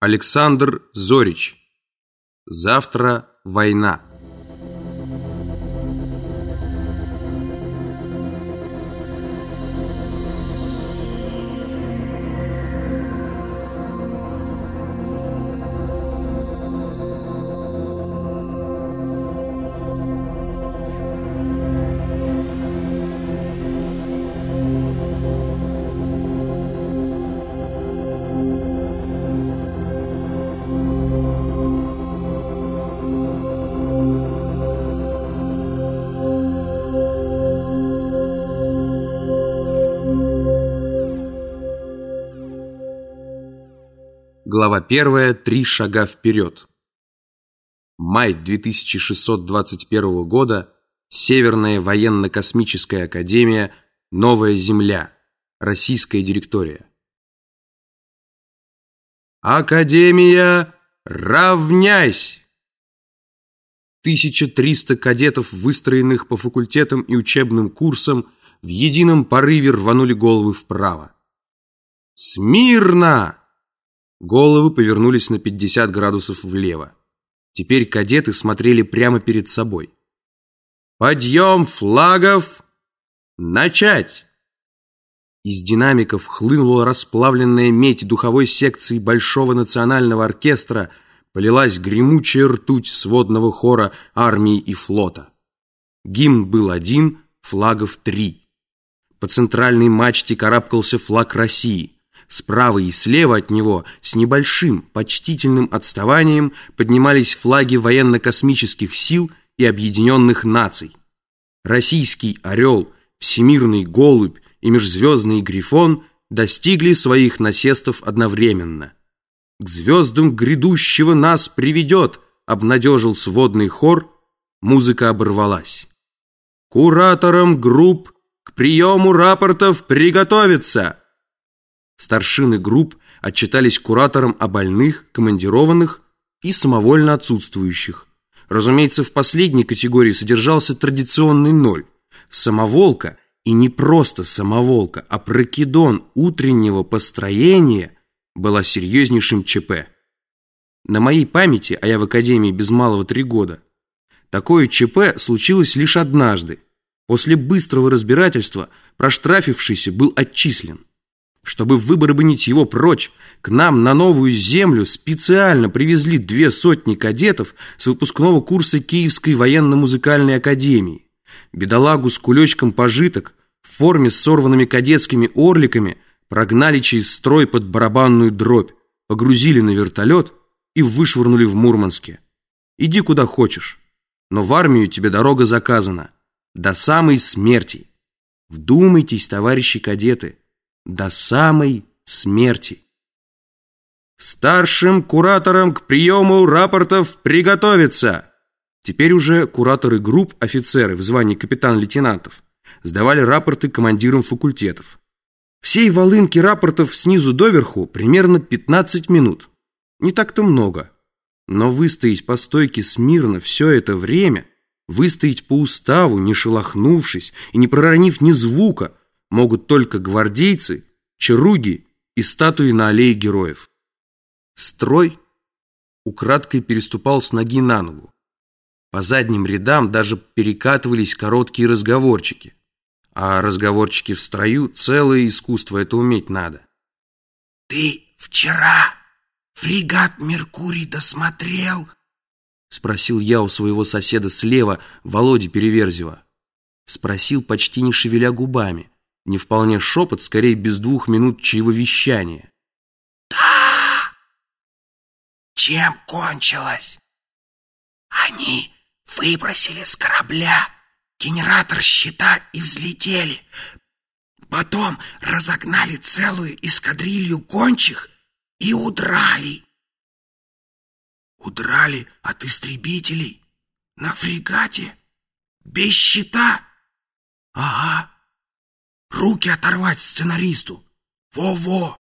Александр Зорич. Завтра война. Глава первая. Три шага вперед. Май 2621 года. Северная военно-космическая академия. Новая Земля. Российская директория. Академия, равняйсь! 1300 кадетов, выстроенных по факультетам и учебным курсам, в едином порыве рванули головы вправо. «Смирно!» Головы повернулись на 50 градусов влево. Теперь кадеты смотрели прямо перед собой. «Подъем флагов! Начать!» Из динамиков хлынула расплавленная медь духовой секции Большого национального оркестра, полилась гремучая ртуть сводного хора армии и флота. Гимн был один, флагов три. По центральной мачте карабкался флаг России – Справа и слева от него с небольшим почтительным отставанием поднимались флаги военно-космических сил и объединенных наций. Российский «Орел», «Всемирный голубь» и «Межзвездный грифон» достигли своих насестов одновременно. «К звездам грядущего нас приведет», обнадежил сводный хор, музыка оборвалась. «Кураторам групп к приему рапортов приготовиться!» Старшины групп отчитались кураторам о больных, командированных и самовольно отсутствующих. Разумеется, в последней категории содержался традиционный ноль. Самоволка, и не просто самоволка, а прокидон утреннего построения была серьезнейшим ЧП. На моей памяти, а я в академии без малого три года, такое ЧП случилось лишь однажды. После быстрого разбирательства проштрафившийся был отчислен. Чтобы выборбанить его прочь, к нам на новую землю специально привезли две сотни кадетов с выпускного курса Киевской военно-музыкальной академии. Бедолагу с кулечком пожиток в форме с сорванными кадетскими орликами прогнали через строй под барабанную дробь, погрузили на вертолет и вышвырнули в Мурманске. Иди куда хочешь, но в армию тебе дорога заказана. До самой смерти. Вдумайтесь, товарищи кадеты, до самой смерти. Старшим кураторам к приему рапортов приготовиться. Теперь уже кураторы групп, офицеры в звании капитан-лейтенантов, сдавали рапорты командирам факультетов. Всей волынки рапортов снизу доверху примерно 15 минут. Не так-то много. Но выстоять по стойке смирно все это время, выстоять по уставу, не шелохнувшись и не проронив ни звука, могут только гвардейцы, чаруги и статуи на аллее героев. Строй украдкой переступал с ноги на ногу. По задним рядам даже перекатывались короткие разговорчики. А разговорчики в строю – целое искусство, это уметь надо. «Ты вчера фрегат «Меркурий» досмотрел?» Спросил я у своего соседа слева, Володи Переверзева. Спросил, почти не шевеля губами. Не вполне шепот, скорее без двух минут чаевовещания. «Да! Чем кончилось? Они выбросили с корабля генератор щита и взлетели. Потом разогнали целую эскадрилью гончих и удрали. Удрали от истребителей на фрегате без щита. Ага. Руки оторвать сценаристу. Во-во.